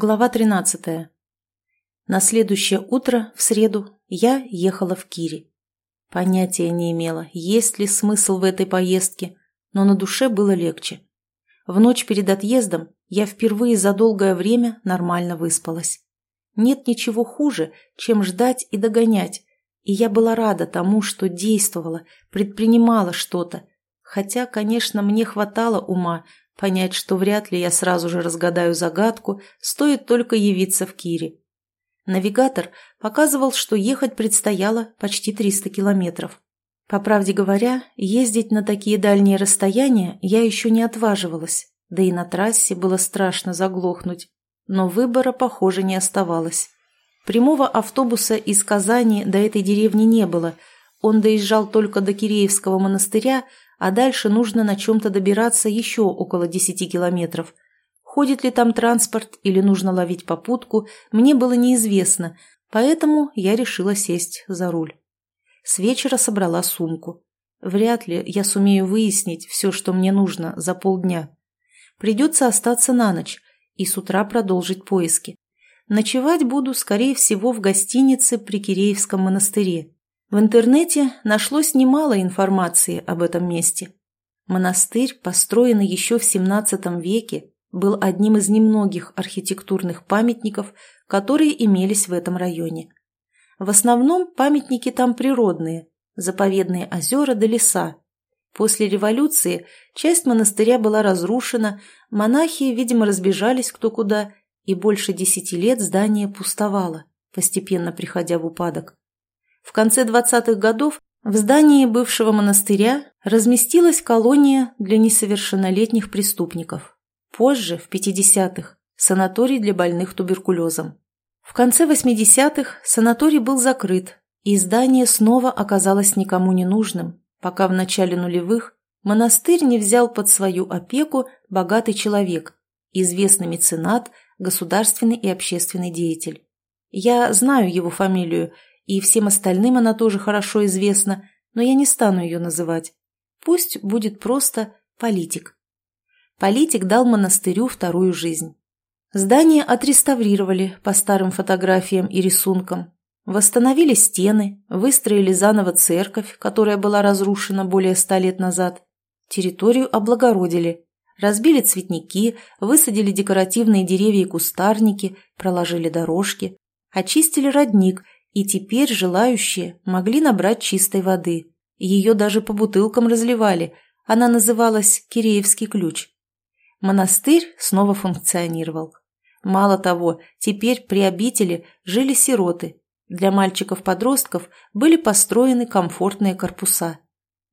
Глава 13. На следующее утро, в среду, я ехала в Кири. Понятия не имела, есть ли смысл в этой поездке, но на душе было легче. В ночь перед отъездом я впервые за долгое время нормально выспалась. Нет ничего хуже, чем ждать и догонять, и я была рада тому, что действовала, предпринимала что-то, хотя, конечно, мне хватало ума понять, что вряд ли я сразу же разгадаю загадку, стоит только явиться в Кире. Навигатор показывал, что ехать предстояло почти 300 километров. По правде говоря, ездить на такие дальние расстояния я еще не отваживалась, да и на трассе было страшно заглохнуть. Но выбора, похоже, не оставалось. Прямого автобуса из Казани до этой деревни не было. Он доезжал только до Киреевского монастыря, а дальше нужно на чем-то добираться еще около 10 километров – Ходит ли там транспорт или нужно ловить попутку, мне было неизвестно, поэтому я решила сесть за руль. С вечера собрала сумку. Вряд ли я сумею выяснить все, что мне нужно за полдня. Придется остаться на ночь и с утра продолжить поиски. Ночевать буду, скорее всего, в гостинице при Киреевском монастыре. В интернете нашлось немало информации об этом месте. Монастырь, построенный еще в XVII веке, был одним из немногих архитектурных памятников, которые имелись в этом районе. В основном памятники там природные, заповедные озера да леса. После революции часть монастыря была разрушена, монахи, видимо, разбежались кто куда, и больше десяти лет здание пустовало, постепенно приходя в упадок. В конце 20-х годов в здании бывшего монастыря разместилась колония для несовершеннолетних преступников. Позже, в 50-х, санаторий для больных туберкулезом. В конце 80-х санаторий был закрыт, и здание снова оказалось никому не нужным, пока в начале нулевых монастырь не взял под свою опеку богатый человек, известный меценат, государственный и общественный деятель. Я знаю его фамилию, и всем остальным она тоже хорошо известна, но я не стану ее называть. Пусть будет просто политик. Политик дал монастырю вторую жизнь. Здание отреставрировали по старым фотографиям и рисункам. Восстановили стены, выстроили заново церковь, которая была разрушена более ста лет назад. Территорию облагородили. Разбили цветники, высадили декоративные деревья и кустарники, проложили дорожки, очистили родник, и теперь желающие могли набрать чистой воды. Ее даже по бутылкам разливали, она называлась «Киреевский ключ». Монастырь снова функционировал. Мало того, теперь при обители жили сироты. Для мальчиков-подростков были построены комфортные корпуса.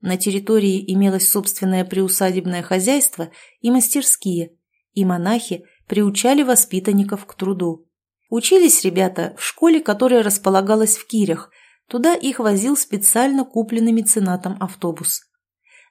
На территории имелось собственное приусадебное хозяйство и мастерские, и монахи приучали воспитанников к труду. Учились ребята в школе, которая располагалась в Кирях, туда их возил специально купленный меценатом автобус.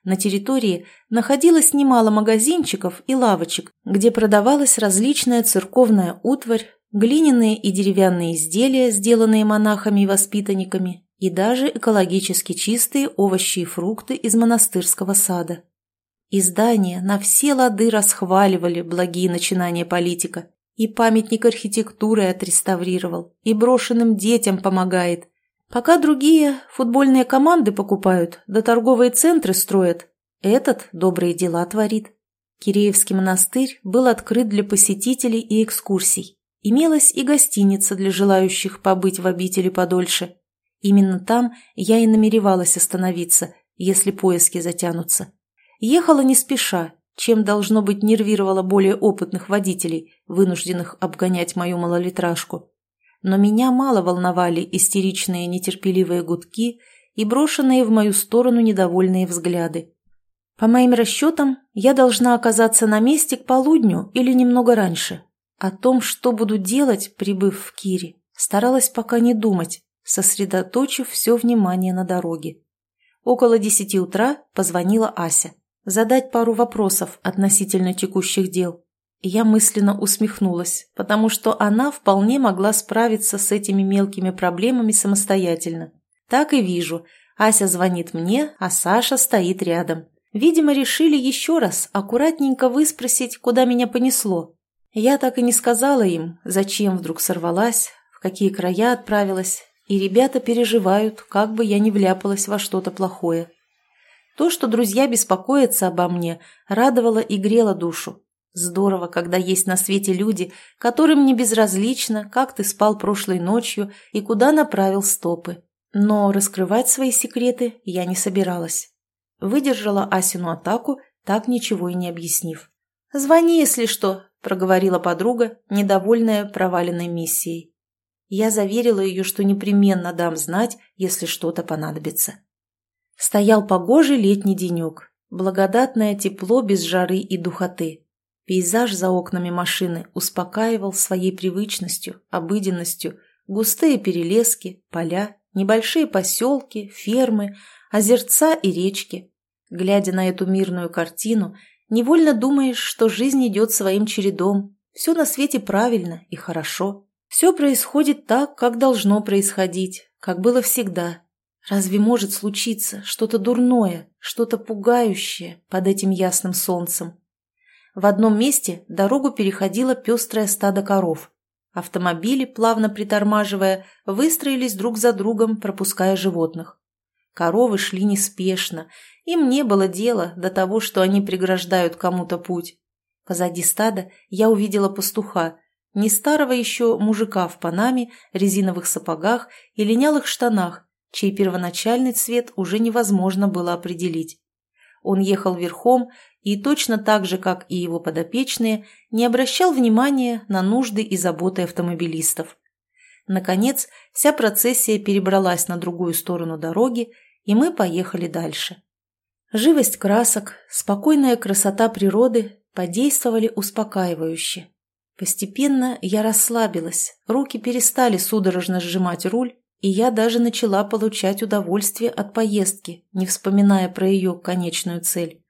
На территории находилось немало магазинчиков и лавочек, где продавалась различная церковная утварь, глиняные и деревянные изделия, сделанные монахами и воспитанниками, и даже экологически чистые овощи и фрукты из монастырского сада. Издания на все лады расхваливали благие начинания политика, и памятник архитектуры отреставрировал, и брошенным детям помогает – Пока другие футбольные команды покупают, да торговые центры строят, этот добрые дела творит. Киреевский монастырь был открыт для посетителей и экскурсий. Имелась и гостиница для желающих побыть в обители подольше. Именно там я и намеревалась остановиться, если поиски затянутся. Ехала не спеша, чем, должно быть, нервировала более опытных водителей, вынужденных обгонять мою малолитражку но меня мало волновали истеричные нетерпеливые гудки и брошенные в мою сторону недовольные взгляды. По моим расчетам, я должна оказаться на месте к полудню или немного раньше. О том, что буду делать, прибыв в Кире, старалась пока не думать, сосредоточив все внимание на дороге. Около десяти утра позвонила Ася. Задать пару вопросов относительно текущих дел. Я мысленно усмехнулась, потому что она вполне могла справиться с этими мелкими проблемами самостоятельно. Так и вижу. Ася звонит мне, а Саша стоит рядом. Видимо, решили еще раз аккуратненько выспросить, куда меня понесло. Я так и не сказала им, зачем вдруг сорвалась, в какие края отправилась, и ребята переживают, как бы я не вляпалась во что-то плохое. То, что друзья беспокоятся обо мне, радовало и грело душу. Здорово, когда есть на свете люди, которым не безразлично, как ты спал прошлой ночью и куда направил стопы. Но раскрывать свои секреты я не собиралась. Выдержала Асину атаку, так ничего и не объяснив. «Звони, если что», – проговорила подруга, недовольная проваленной миссией. Я заверила ее, что непременно дам знать, если что-то понадобится. Стоял погожий летний денек, благодатное тепло без жары и духоты. Пейзаж за окнами машины успокаивал своей привычностью, обыденностью, густые перелески, поля, небольшие поселки, фермы, озерца и речки. Глядя на эту мирную картину, невольно думаешь, что жизнь идет своим чередом, все на свете правильно и хорошо. Все происходит так, как должно происходить, как было всегда. Разве может случиться что-то дурное, что-то пугающее под этим ясным солнцем? В одном месте дорогу переходило пестрое стадо коров. Автомобили, плавно притормаживая, выстроились друг за другом, пропуская животных. Коровы шли неспешно, им не было дела до того, что они преграждают кому-то путь. Позади стада я увидела пастуха, не старого еще мужика в панаме, резиновых сапогах и линялых штанах, чей первоначальный цвет уже невозможно было определить. Он ехал верхом и точно так же, как и его подопечные, не обращал внимания на нужды и заботы автомобилистов. Наконец, вся процессия перебралась на другую сторону дороги, и мы поехали дальше. Живость красок, спокойная красота природы подействовали успокаивающе. Постепенно я расслабилась, руки перестали судорожно сжимать руль, и я даже начала получать удовольствие от поездки, не вспоминая про ее конечную цель.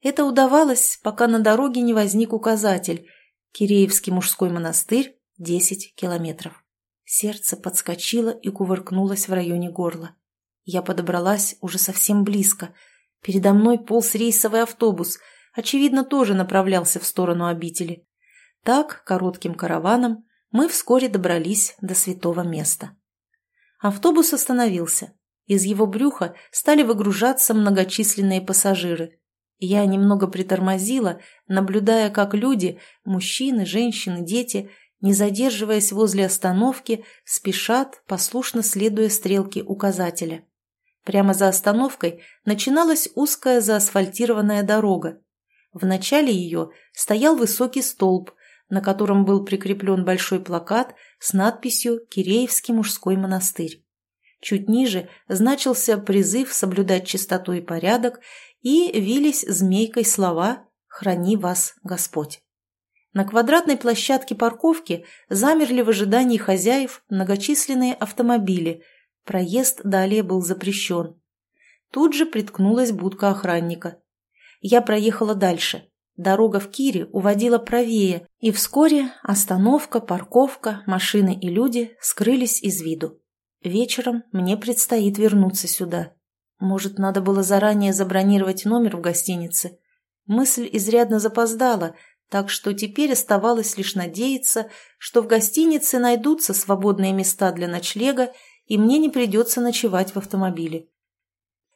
Это удавалось, пока на дороге не возник указатель «Киреевский мужской монастырь, 10 километров». Сердце подскочило и кувыркнулось в районе горла. Я подобралась уже совсем близко. Передо мной полз рейсовый автобус, очевидно, тоже направлялся в сторону обители. Так, коротким караваном, мы вскоре добрались до святого места. Автобус остановился. Из его брюха стали выгружаться многочисленные пассажиры. Я немного притормозила, наблюдая, как люди, мужчины, женщины, дети, не задерживаясь возле остановки, спешат, послушно следуя стрелке указателя. Прямо за остановкой начиналась узкая заасфальтированная дорога. В начале ее стоял высокий столб, на котором был прикреплен большой плакат с надписью «Киреевский мужской монастырь». Чуть ниже значился призыв соблюдать чистоту и порядок и вились змейкой слова «Храни вас Господь». На квадратной площадке парковки замерли в ожидании хозяев многочисленные автомобили. Проезд далее был запрещен. Тут же приткнулась будка охранника. Я проехала дальше. Дорога в Кире уводила правее, и вскоре остановка, парковка, машины и люди скрылись из виду. Вечером мне предстоит вернуться сюда. Может, надо было заранее забронировать номер в гостинице? Мысль изрядно запоздала, так что теперь оставалось лишь надеяться, что в гостинице найдутся свободные места для ночлега, и мне не придется ночевать в автомобиле.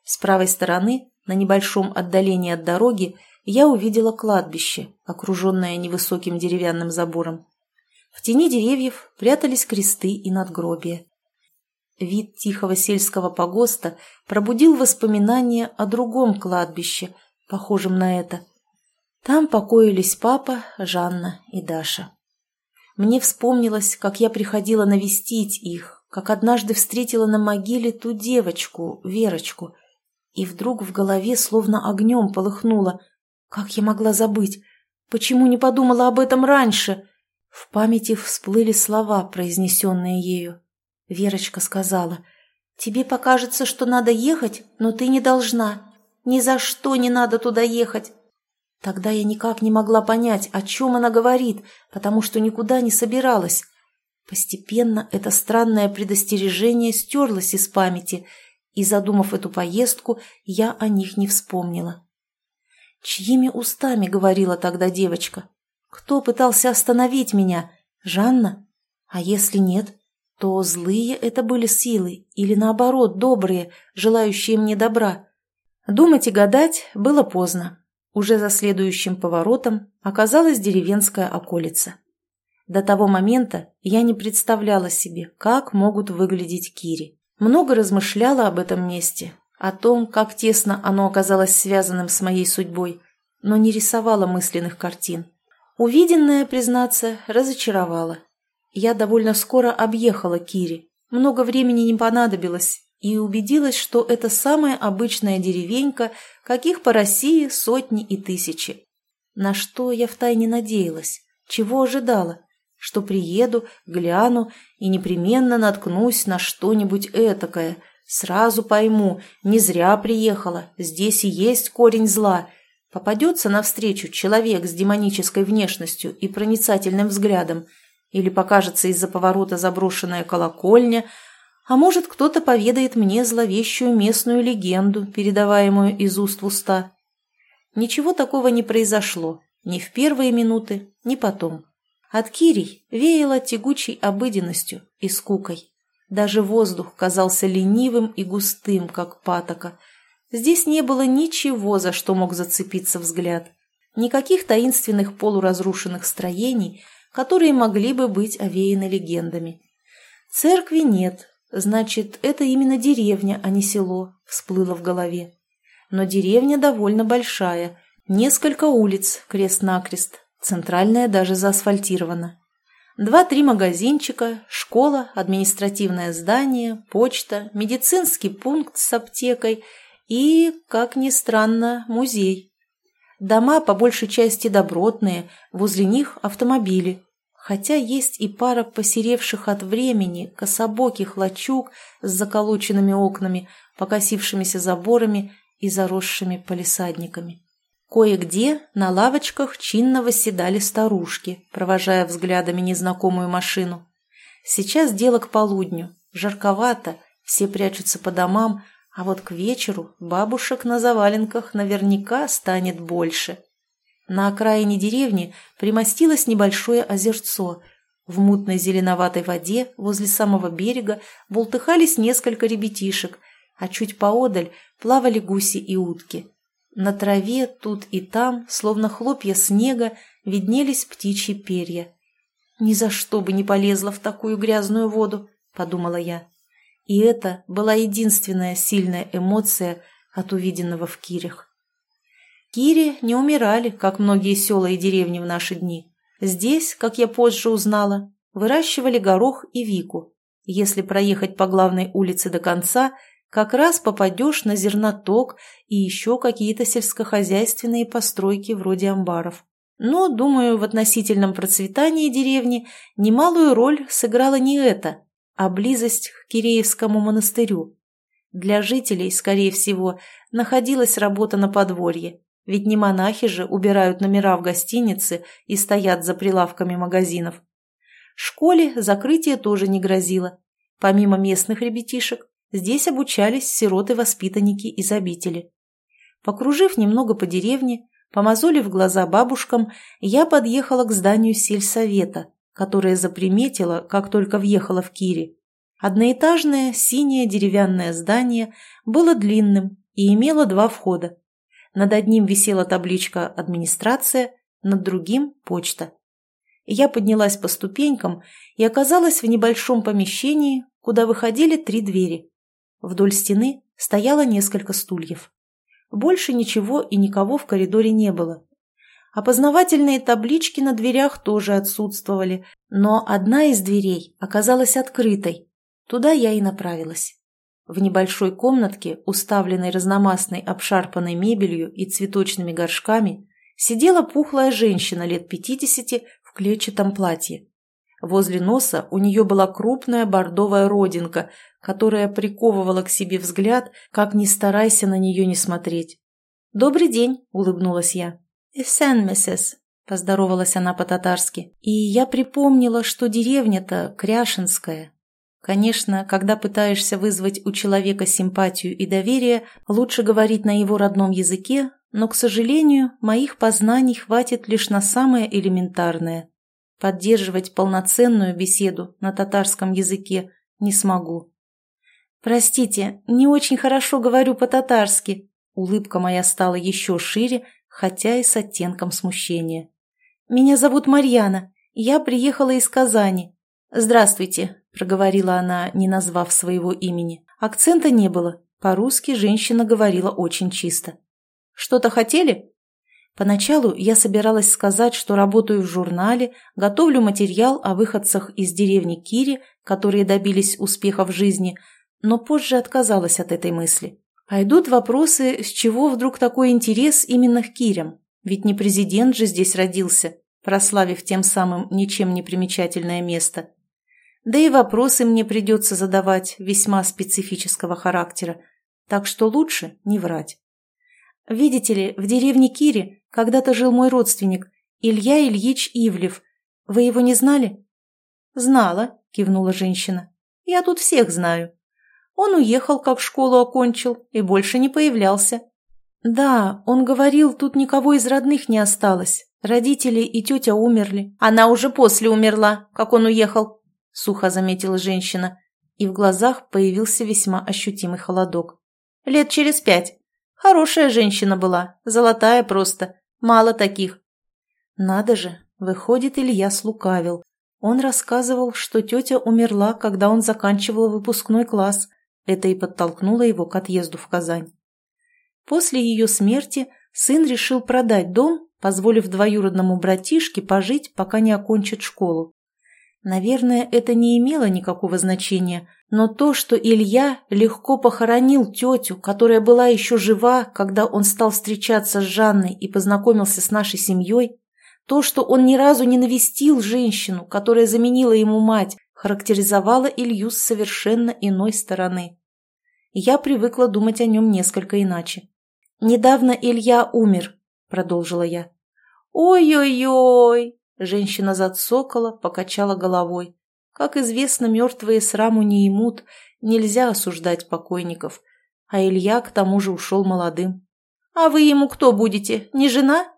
С правой стороны, на небольшом отдалении от дороги, я увидела кладбище, окруженное невысоким деревянным забором. В тени деревьев прятались кресты и надгробия. Вид тихого сельского погоста пробудил воспоминания о другом кладбище, похожем на это. Там покоились папа, Жанна и Даша. Мне вспомнилось, как я приходила навестить их, как однажды встретила на могиле ту девочку, Верочку, и вдруг в голове словно огнем полыхнуло. Как я могла забыть? Почему не подумала об этом раньше? В памяти всплыли слова, произнесенные ею. Верочка сказала, «Тебе покажется, что надо ехать, но ты не должна. Ни за что не надо туда ехать». Тогда я никак не могла понять, о чем она говорит, потому что никуда не собиралась. Постепенно это странное предостережение стерлось из памяти, и, задумав эту поездку, я о них не вспомнила. Чьими устами говорила тогда девочка? Кто пытался остановить меня? Жанна? А если нет, то злые это были силы или, наоборот, добрые, желающие мне добра. Думать и гадать было поздно. Уже за следующим поворотом оказалась деревенская околица. До того момента я не представляла себе, как могут выглядеть Кири. Много размышляла об этом месте, о том, как тесно оно оказалось связанным с моей судьбой, но не рисовала мысленных картин. Увиденное, признаться, разочаровало. Я довольно скоро объехала Кири. Много времени не понадобилось, и убедилась, что это самая обычная деревенька, каких по России сотни и тысячи. На что я втайне надеялась, чего ожидала, что приеду, гляну и непременно наткнусь на что-нибудь этакое, сразу пойму, не зря приехала, здесь и есть корень зла. Попадется навстречу человек с демонической внешностью и проницательным взглядом, или покажется из-за поворота заброшенная колокольня – а может, кто-то поведает мне зловещую местную легенду, передаваемую из уст в уста. Ничего такого не произошло, ни в первые минуты, ни потом. От Кирий веяло тягучей обыденностью и скукой. Даже воздух казался ленивым и густым, как патока. Здесь не было ничего, за что мог зацепиться взгляд. Никаких таинственных полуразрушенных строений, которые могли бы быть овеяны легендами. Церкви нет, Значит, это именно деревня, а не село, всплыло в голове. Но деревня довольно большая, несколько улиц, крест-накрест, центральная даже заасфальтирована. Два-три магазинчика, школа, административное здание, почта, медицинский пункт с аптекой и, как ни странно, музей. Дома по большей части добротные, возле них автомобили, хотя есть и пара посеревших от времени кособоких лачуг с заколоченными окнами, покосившимися заборами и заросшими палисадниками. Кое-где на лавочках чинно восседали старушки, провожая взглядами незнакомую машину. Сейчас дело к полудню, жарковато, все прячутся по домам, а вот к вечеру бабушек на заваленках наверняка станет больше. На окраине деревни примостилось небольшое озерцо. В мутной зеленоватой воде возле самого берега бултыхались несколько ребятишек, а чуть поодаль плавали гуси и утки. На траве тут и там, словно хлопья снега, виднелись птичьи перья. «Ни за что бы не полезла в такую грязную воду», — подумала я. И это была единственная сильная эмоция от увиденного в Кирях. Кири не умирали, как многие села и деревни в наши дни. Здесь, как я позже узнала, выращивали горох и вику. Если проехать по главной улице до конца, как раз попадешь на зерноток и еще какие-то сельскохозяйственные постройки вроде амбаров. Но, думаю, в относительном процветании деревни немалую роль сыграла не это, а близость к Киреевскому монастырю. Для жителей, скорее всего, находилась работа на подворье, ведь не монахи же убирают номера в гостинице и стоят за прилавками магазинов. Школе закрытие тоже не грозило. Помимо местных ребятишек, здесь обучались сироты-воспитанники из обители. Покружив немного по деревне, помазолив глаза бабушкам, я подъехала к зданию сельсовета, которое заприметила, как только въехала в Кири. Одноэтажное синее деревянное здание было длинным и имело два входа. Над одним висела табличка «Администрация», над другим – «Почта». Я поднялась по ступенькам и оказалась в небольшом помещении, куда выходили три двери. Вдоль стены стояло несколько стульев. Больше ничего и никого в коридоре не было. Опознавательные таблички на дверях тоже отсутствовали, но одна из дверей оказалась открытой. Туда я и направилась. В небольшой комнатке, уставленной разномастной обшарпанной мебелью и цветочными горшками, сидела пухлая женщина лет пятидесяти в клетчатом платье. Возле носа у нее была крупная бордовая родинка, которая приковывала к себе взгляд, как ни старайся на нее не смотреть. «Добрый день», — улыбнулась я. «Эсен, миссис», — поздоровалась она по-татарски. И я припомнила, что деревня-то Кряшинская, Конечно, когда пытаешься вызвать у человека симпатию и доверие, лучше говорить на его родном языке, но, к сожалению, моих познаний хватит лишь на самое элементарное. Поддерживать полноценную беседу на татарском языке не смогу. «Простите, не очень хорошо говорю по-татарски». Улыбка моя стала еще шире, хотя и с оттенком смущения. «Меня зовут Марьяна. Я приехала из Казани. Здравствуйте», — проговорила она, не назвав своего имени. Акцента не было. По-русски женщина говорила очень чисто. Что-то хотели?» Поначалу я собиралась сказать, что работаю в журнале, готовлю материал о выходцах из деревни Кири, которые добились успеха в жизни, но позже отказалась от этой мысли. А идут вопросы, с чего вдруг такой интерес именно к Кирям? Ведь не президент же здесь родился, прославив тем самым ничем не примечательное место. Да и вопросы мне придется задавать весьма специфического характера, так что лучше не врать. Видите ли, в деревне Кири когда-то жил мой родственник, Илья Ильич Ивлев. Вы его не знали? Знала, кивнула женщина. Я тут всех знаю. Он уехал, как школу окончил, и больше не появлялся. Да, он говорил, тут никого из родных не осталось. Родители и тетя умерли. Она уже после умерла, как он уехал, сухо заметила женщина, и в глазах появился весьма ощутимый холодок. Лет через пять. Хорошая женщина была, золотая просто, мало таких. Надо же, выходит, Илья слукавил. Он рассказывал, что тетя умерла, когда он заканчивал выпускной класс. Это и подтолкнуло его к отъезду в Казань. После ее смерти сын решил продать дом, позволив двоюродному братишке пожить, пока не окончит школу. Наверное, это не имело никакого значения, но то, что Илья легко похоронил тетю, которая была еще жива, когда он стал встречаться с Жанной и познакомился с нашей семьей, то, что он ни разу не навестил женщину, которая заменила ему мать, характеризовало Илью с совершенно иной стороны. Я привыкла думать о нем несколько иначе. «Недавно Илья умер», — продолжила я. «Ой-ой-ой!» Женщина зацокала, покачала головой. Как известно, мертвые сраму не имут, нельзя осуждать покойников. А Илья к тому же ушел молодым. «А вы ему кто будете? Не жена?»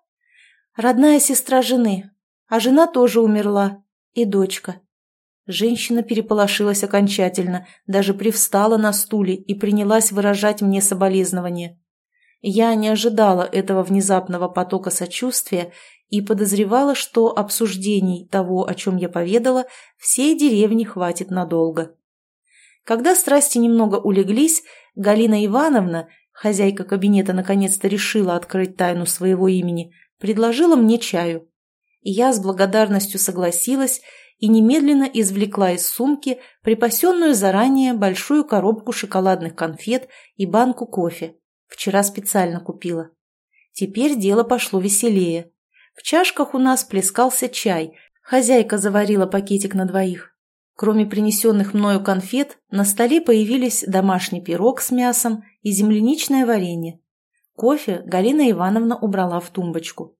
«Родная сестра жены. А жена тоже умерла. И дочка». Женщина переполошилась окончательно, даже привстала на стуле и принялась выражать мне соболезнования. Я не ожидала этого внезапного потока сочувствия и подозревала, что обсуждений того, о чем я поведала, всей деревни хватит надолго. Когда страсти немного улеглись, Галина Ивановна, хозяйка кабинета, наконец-то решила открыть тайну своего имени, предложила мне чаю. я с благодарностью согласилась и немедленно извлекла из сумки припасенную заранее большую коробку шоколадных конфет и банку кофе. Вчера специально купила. Теперь дело пошло веселее. В чашках у нас плескался чай. Хозяйка заварила пакетик на двоих. Кроме принесенных мною конфет, на столе появились домашний пирог с мясом и земляничное варенье. Кофе Галина Ивановна убрала в тумбочку.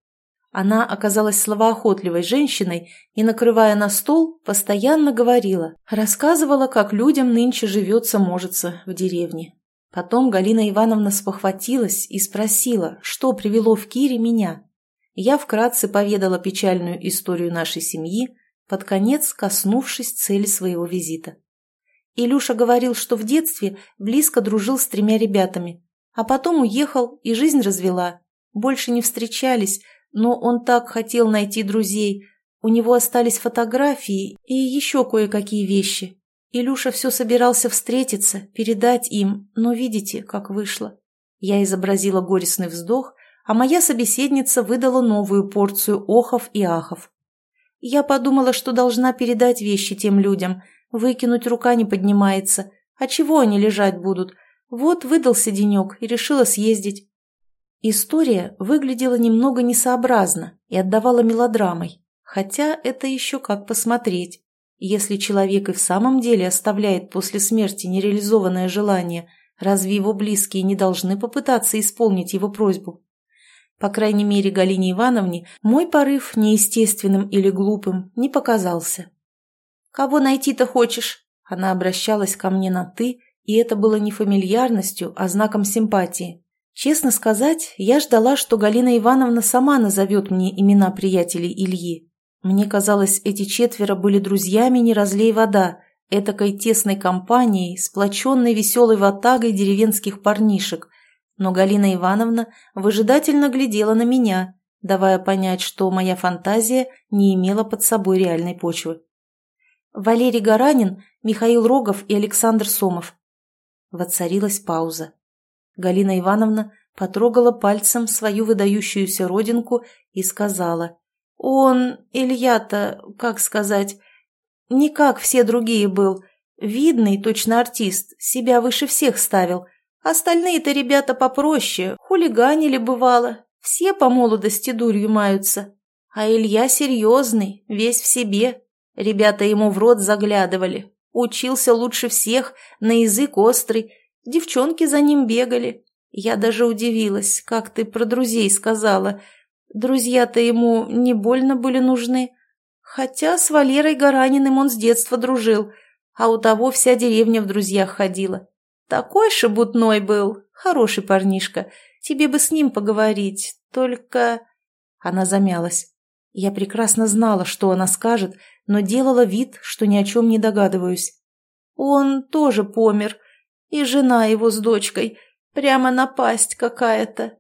Она оказалась словоохотливой женщиной и, накрывая на стол, постоянно говорила, рассказывала, как людям нынче живется-можется в деревне. Потом Галина Ивановна спохватилась и спросила, что привело в Кире меня я вкратце поведала печальную историю нашей семьи, под конец коснувшись цели своего визита. Илюша говорил, что в детстве близко дружил с тремя ребятами, а потом уехал и жизнь развела. Больше не встречались, но он так хотел найти друзей. У него остались фотографии и еще кое-какие вещи. Илюша все собирался встретиться, передать им, но видите, как вышло. Я изобразила горестный вздох а моя собеседница выдала новую порцию охов и ахов. Я подумала, что должна передать вещи тем людям. Выкинуть рука не поднимается. А чего они лежать будут? Вот выдался денек и решила съездить. История выглядела немного несообразно и отдавала мелодрамой. Хотя это еще как посмотреть. Если человек и в самом деле оставляет после смерти нереализованное желание, разве его близкие не должны попытаться исполнить его просьбу? По крайней мере, Галине Ивановне мой порыв неестественным или глупым не показался. «Кого найти-то хочешь?» Она обращалась ко мне на «ты», и это было не фамильярностью, а знаком симпатии. Честно сказать, я ждала, что Галина Ивановна сама назовет мне имена приятелей Ильи. Мне казалось, эти четверо были друзьями «Не разлей вода», этакой тесной компанией, сплоченной веселой ватагой деревенских парнишек. Но Галина Ивановна выжидательно глядела на меня, давая понять, что моя фантазия не имела под собой реальной почвы. Валерий Гаранин, Михаил Рогов и Александр Сомов. Воцарилась пауза. Галина Ивановна потрогала пальцем свою выдающуюся родинку и сказала, «Он, Илья-то, как сказать, не как все другие был. Видный, точно артист, себя выше всех ставил. Остальные-то ребята попроще, хулиганили бывало. Все по молодости дурью маются. А Илья серьезный, весь в себе. Ребята ему в рот заглядывали. Учился лучше всех, на язык острый, Девчонки за ним бегали. Я даже удивилась, как ты про друзей сказала. Друзья-то ему не больно были нужны. Хотя с Валерой Гараниным он с детства дружил, а у того вся деревня в друзьях ходила. Такой шебутной был, хороший парнишка. Тебе бы с ним поговорить, только...» Она замялась. Я прекрасно знала, что она скажет, но делала вид, что ни о чем не догадываюсь. «Он тоже помер», и жена его с дочкой. Прямо напасть какая-то.